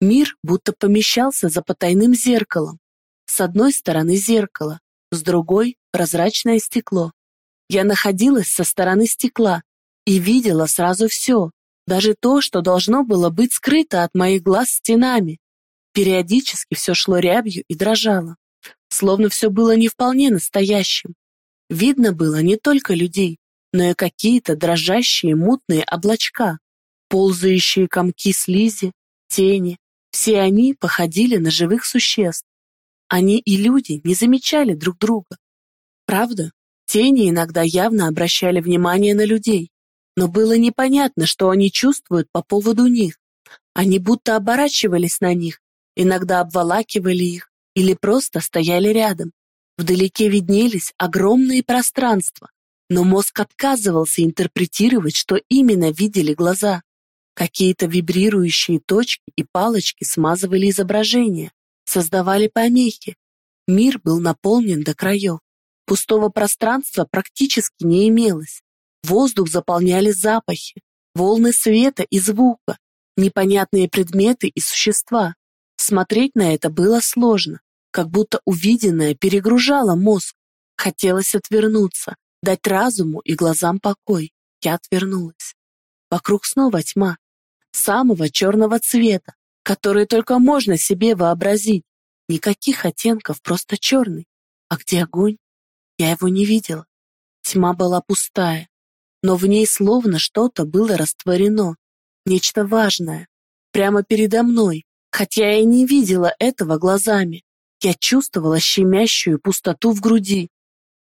Мир будто помещался за потайным зеркалом. С одной стороны зеркало, с другой — прозрачное стекло. Я находилась со стороны стекла и видела сразу все, даже то, что должно было быть скрыто от моих глаз стенами. Периодически все шло рябью и дрожало, словно все было не вполне настоящим. Видно было не только людей, но и какие-то дрожащие мутные облачка, ползающие комки слизи, тени. Все они походили на живых существ. Они и люди не замечали друг друга. Правда, тени иногда явно обращали внимание на людей, но было непонятно, что они чувствуют по поводу них. Они будто оборачивались на них, иногда обволакивали их или просто стояли рядом. Вдалеке виднелись огромные пространства, но мозг отказывался интерпретировать, что именно видели глаза. Какие-то вибрирующие точки и палочки смазывали изображение, создавали помехи. Мир был наполнен до краев. Пустого пространства практически не имелось. Воздух заполняли запахи, волны света и звука, непонятные предметы и существа. Смотреть на это было сложно, как будто увиденное перегружало мозг. Хотелось отвернуться, дать разуму и глазам покой. Я отвернулась. Вокруг снова тьма, самого черного цвета, который только можно себе вообразить. Никаких оттенков, просто черный. А где огонь? Я его не видела. Тьма была пустая, но в ней словно что-то было растворено, нечто важное, прямо передо мной, хотя я и не видела этого глазами. Я чувствовала щемящую пустоту в груди.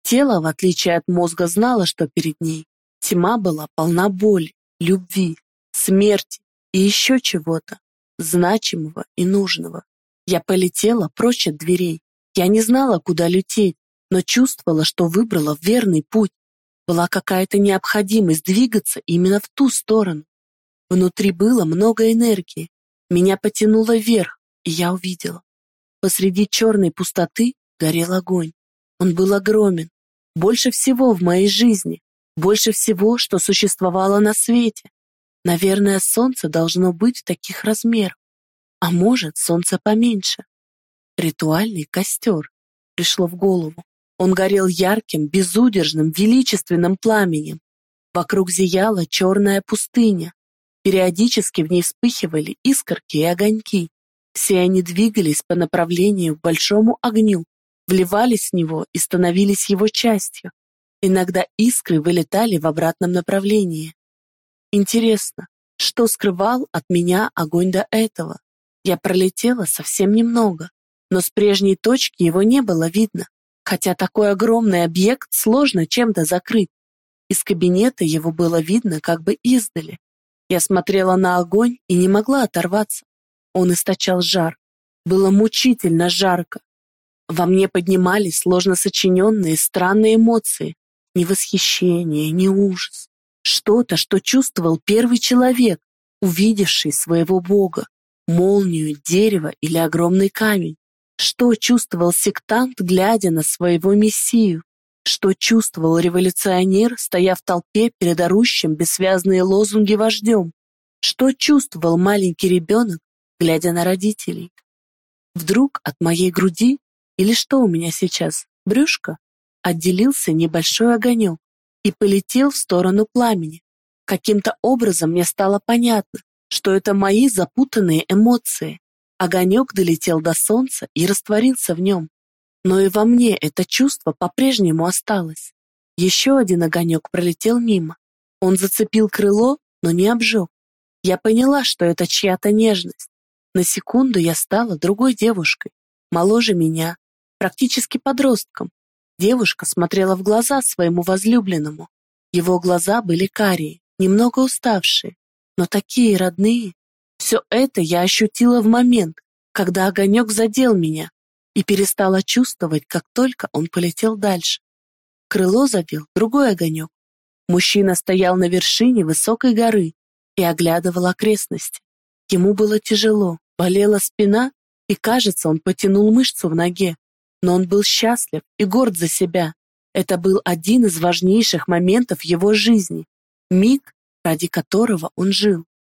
Тело, в отличие от мозга, знало, что перед ней. Тьма была полна боли, любви, смерти и еще чего-то, значимого и нужного. Я полетела прочь от дверей. Я не знала, куда лететь, но чувствовала, что выбрала верный путь. Была какая-то необходимость двигаться именно в ту сторону. Внутри было много энергии. Меня потянуло вверх, и я увидела. Посреди черной пустоты горел огонь. Он был огромен. Больше всего в моей жизни. Больше всего, что существовало на свете. Наверное, солнце должно быть таких размеров. А может, солнце поменьше. Ритуальный костер пришло в голову. Он горел ярким, безудержным, величественным пламенем. Вокруг зияла черная пустыня. Периодически в ней вспыхивали искорки и огоньки. Все они двигались по направлению к большому огню, вливались в него и становились его частью. Иногда искры вылетали в обратном направлении. Интересно, что скрывал от меня огонь до этого? Я пролетела совсем немного, но с прежней точки его не было видно хотя такой огромный объект сложно чем-то закрыть. Из кабинета его было видно как бы издали. Я смотрела на огонь и не могла оторваться. Он источал жар. Было мучительно жарко. Во мне поднимались сложно сочиненные странные эмоции. Ни восхищение, ни ужас. Что-то, что чувствовал первый человек, увидевший своего бога. Молнию, дерево или огромный камень. Что чувствовал сектант, глядя на своего мессию? Что чувствовал революционер, стоя в толпе перед орущим бессвязные лозунги вождем? Что чувствовал маленький ребенок, глядя на родителей? Вдруг от моей груди, или что у меня сейчас, брюшко, отделился небольшой огонек и полетел в сторону пламени. Каким-то образом мне стало понятно, что это мои запутанные эмоции, Огонек долетел до солнца и растворился в нем. Но и во мне это чувство по-прежнему осталось. Еще один огонек пролетел мимо. Он зацепил крыло, но не обжег. Я поняла, что это чья-то нежность. На секунду я стала другой девушкой, моложе меня, практически подростком. Девушка смотрела в глаза своему возлюбленному. Его глаза были карие, немного уставшие, но такие родные. Все это я ощутила в момент, когда огонек задел меня и перестала чувствовать, как только он полетел дальше. Крыло забил другой огонек. Мужчина стоял на вершине высокой горы и оглядывал окрестности. Ему было тяжело, болела спина, и, кажется, он потянул мышцу в ноге. Но он был счастлив и горд за себя. Это был один из важнейших моментов его жизни, миг, ради которого он жил.